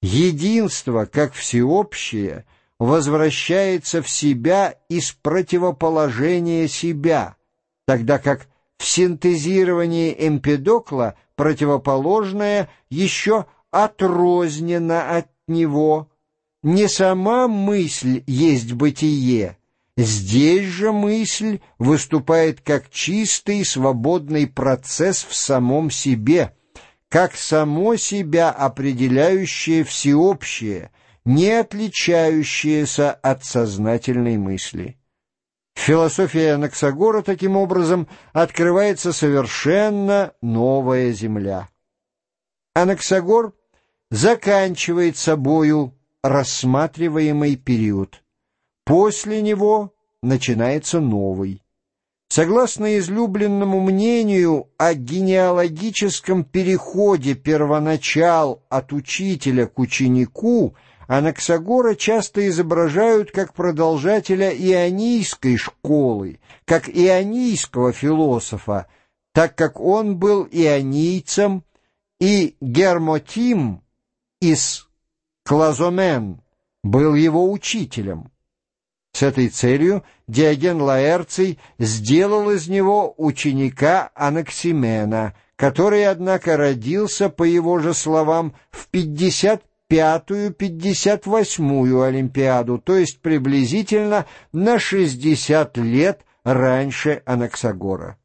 Единство, как всеобщее, возвращается в себя из противоположения себя, тогда как в синтезировании Эмпедокла противоположное еще отрознено от него. Не сама мысль есть бытие, здесь же мысль выступает как чистый свободный процесс в самом себе, как само себя определяющее всеобщее, не отличающееся от сознательной мысли. Философия Анаксагора таким образом открывается совершенно новая земля. Анаксагор заканчивает собою рассматриваемый период. После него начинается новый. Согласно излюбленному мнению о генеалогическом переходе первоначал от учителя к ученику, Анаксагора часто изображают как продолжателя ионийской школы, как ионийского философа, так как он был ионийцем, и Гермотим из Клазомен был его учителем. С этой целью Диоген Лаэрций сделал из него ученика Анаксимена, который, однако, родился, по его же словам, в 55-ю-58-ю Олимпиаду, то есть приблизительно на 60 лет раньше Анаксагора.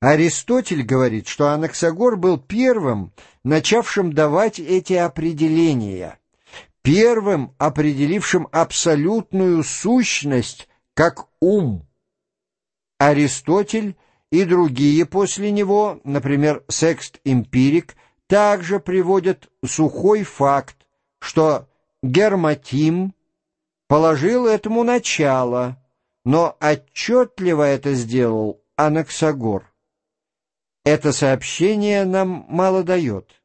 Аристотель говорит, что Анаксагор был первым, начавшим давать эти определения – первым определившим абсолютную сущность как ум. Аристотель и другие после него, например, Секст-Эмпирик, также приводят сухой факт, что Герматим положил этому начало, но отчетливо это сделал Анаксагор. Это сообщение нам мало дает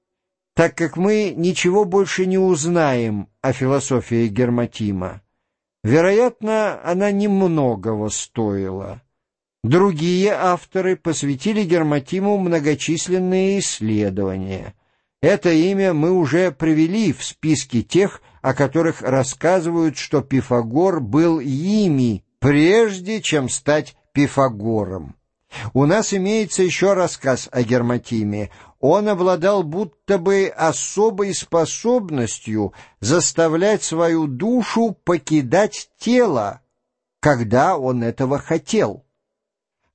так как мы ничего больше не узнаем о философии Герматима. Вероятно, она немногого стоила. Другие авторы посвятили Герматиму многочисленные исследования. Это имя мы уже привели в списке тех, о которых рассказывают, что Пифагор был ими, прежде чем стать Пифагором. У нас имеется еще рассказ о Герматиме. Он обладал будто бы особой способностью заставлять свою душу покидать тело, когда он этого хотел.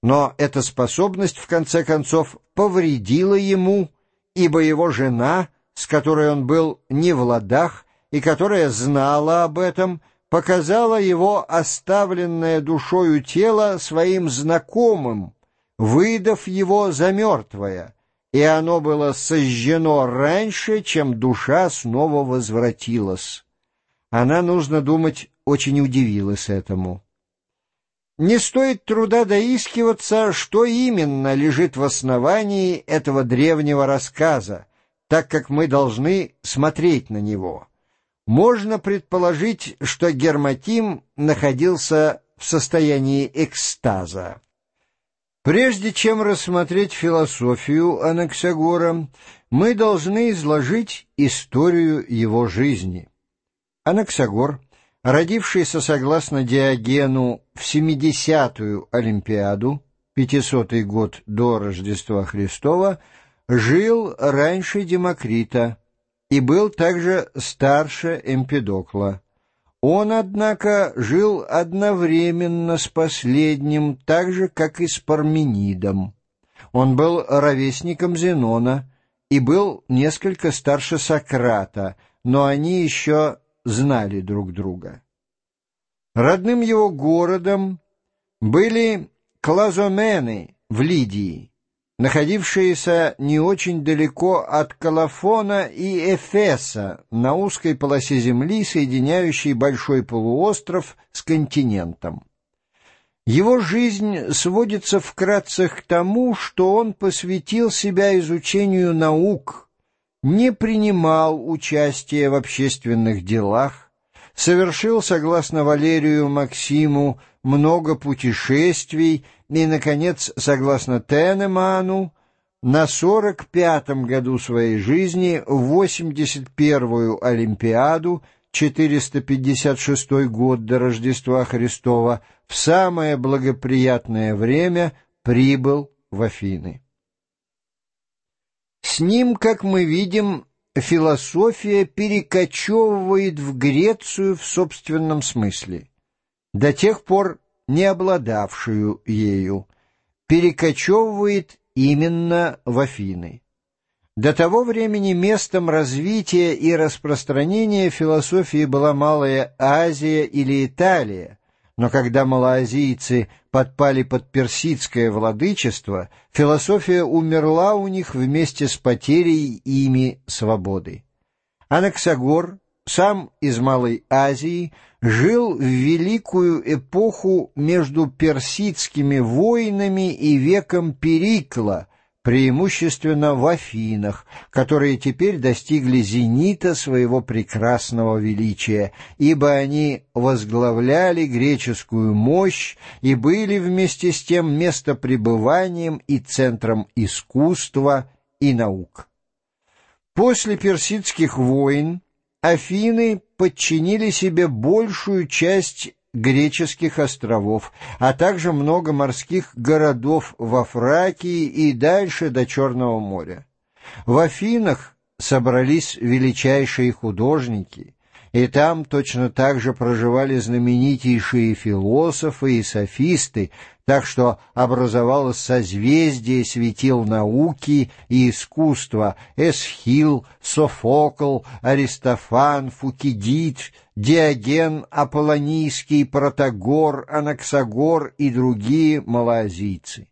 Но эта способность, в конце концов, повредила ему, ибо его жена, с которой он был не в ладах и которая знала об этом, показала его оставленное душою тело своим знакомым, выдав его за мертвое, и оно было сожжено раньше, чем душа снова возвратилась. Она, нужно думать, очень удивилась этому. Не стоит труда доискиваться, что именно лежит в основании этого древнего рассказа, так как мы должны смотреть на него. Можно предположить, что Герматим находился в состоянии экстаза. Прежде чем рассмотреть философию Анаксагора, мы должны изложить историю его жизни. Анаксагор, родившийся согласно Диогену в 70-ю Олимпиаду, 500 год до Рождества Христова, жил раньше Демокрита и был также старше Эмпедокла. Он, однако, жил одновременно с последним, так же, как и с Парменидом. Он был ровесником Зенона и был несколько старше Сократа, но они еще знали друг друга. Родным его городом были Клазомены в Лидии, находившиеся не очень далеко от Калафона и Эфеса на узкой полосе земли, соединяющей большой полуостров с континентом. Его жизнь сводится вкратце к тому, что он посвятил себя изучению наук, не принимал участия в общественных делах, совершил, согласно Валерию Максиму, много путешествий и, наконец, согласно Тенеману, на 45-м году своей жизни в 81-ю Олимпиаду 456 год до Рождества Христова в самое благоприятное время прибыл в Афины. С ним, как мы видим, философия перекочевывает в Грецию в собственном смысле, до тех пор не обладавшую ею, перекочевывает именно в Афины. До того времени местом развития и распространения философии была Малая Азия или Италия, но когда малоазийцы подпали под персидское владычество, философия умерла у них вместе с потерей ими свободы. Анаксагор, сам из Малой Азии, жил в великую эпоху между персидскими войнами и веком Перикла – преимущественно в Афинах, которые теперь достигли зенита своего прекрасного величия, ибо они возглавляли греческую мощь и были вместе с тем местопребыванием и центром искусства и наук. После персидских войн Афины подчинили себе большую часть греческих островов, а также много морских городов во Фракии и дальше до Черного моря. В Афинах собрались величайшие художники, и там точно так же проживали знаменитейшие философы и софисты, так что образовалось созвездие светил науки и искусства Эсхил, Софокл, Аристофан, Фукидид, Диоген Аполлонийский, Протагор, Анаксагор и другие малоазийцы.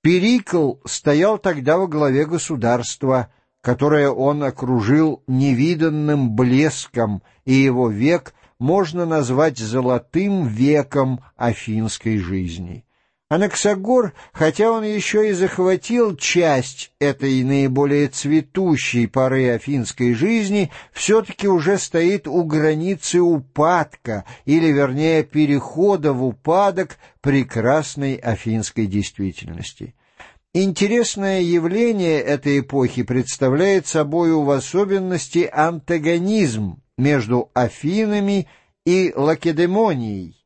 Перикл стоял тогда во главе государства, которое он окружил невиданным блеском, и его век можно назвать золотым веком афинской жизни. Анаксагор, хотя он еще и захватил часть этой наиболее цветущей поры афинской жизни, все-таки уже стоит у границы упадка, или, вернее, перехода в упадок прекрасной афинской действительности. Интересное явление этой эпохи представляет собою в особенности антагонизм между Афинами и Лакедемонией,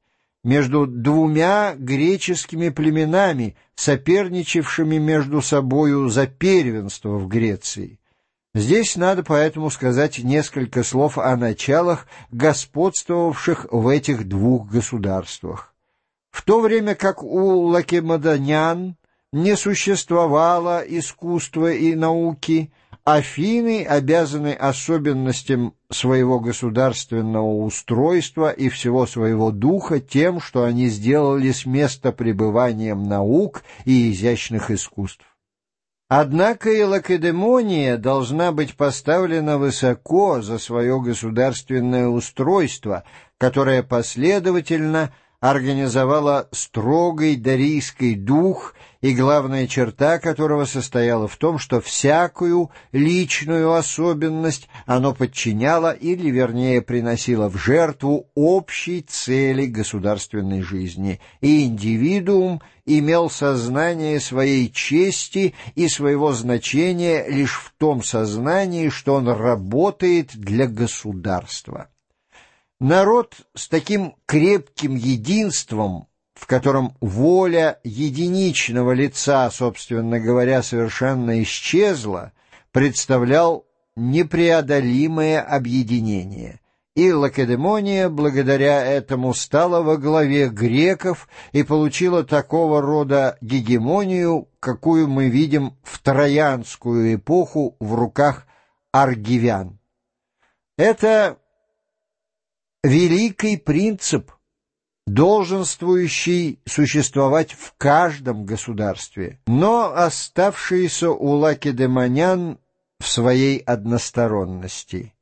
между двумя греческими племенами, соперничавшими между собою за первенство в Греции. Здесь надо поэтому сказать несколько слов о началах, господствовавших в этих двух государствах. В то время как у лакемадонян не существовало искусства и науки, Афины обязаны особенностям своего государственного устройства и всего своего духа тем, что они сделали с места пребыванием наук и изящных искусств. Однако и Лакедемония должна быть поставлена высоко за свое государственное устройство, которое последовательно – организовала строгий дарийский дух, и главная черта которого состояла в том, что всякую личную особенность оно подчиняло или, вернее, приносило в жертву общей цели государственной жизни, и индивидуум имел сознание своей чести и своего значения лишь в том сознании, что он работает для государства. Народ с таким крепким единством, в котором воля единичного лица, собственно говоря, совершенно исчезла, представлял непреодолимое объединение. И Лакедемония благодаря этому стала во главе греков и получила такого рода гегемонию, какую мы видим в Троянскую эпоху в руках аргивян. Это великий принцип, долженствующий существовать в каждом государстве, но оставшийся у лакедемонян в своей односторонности.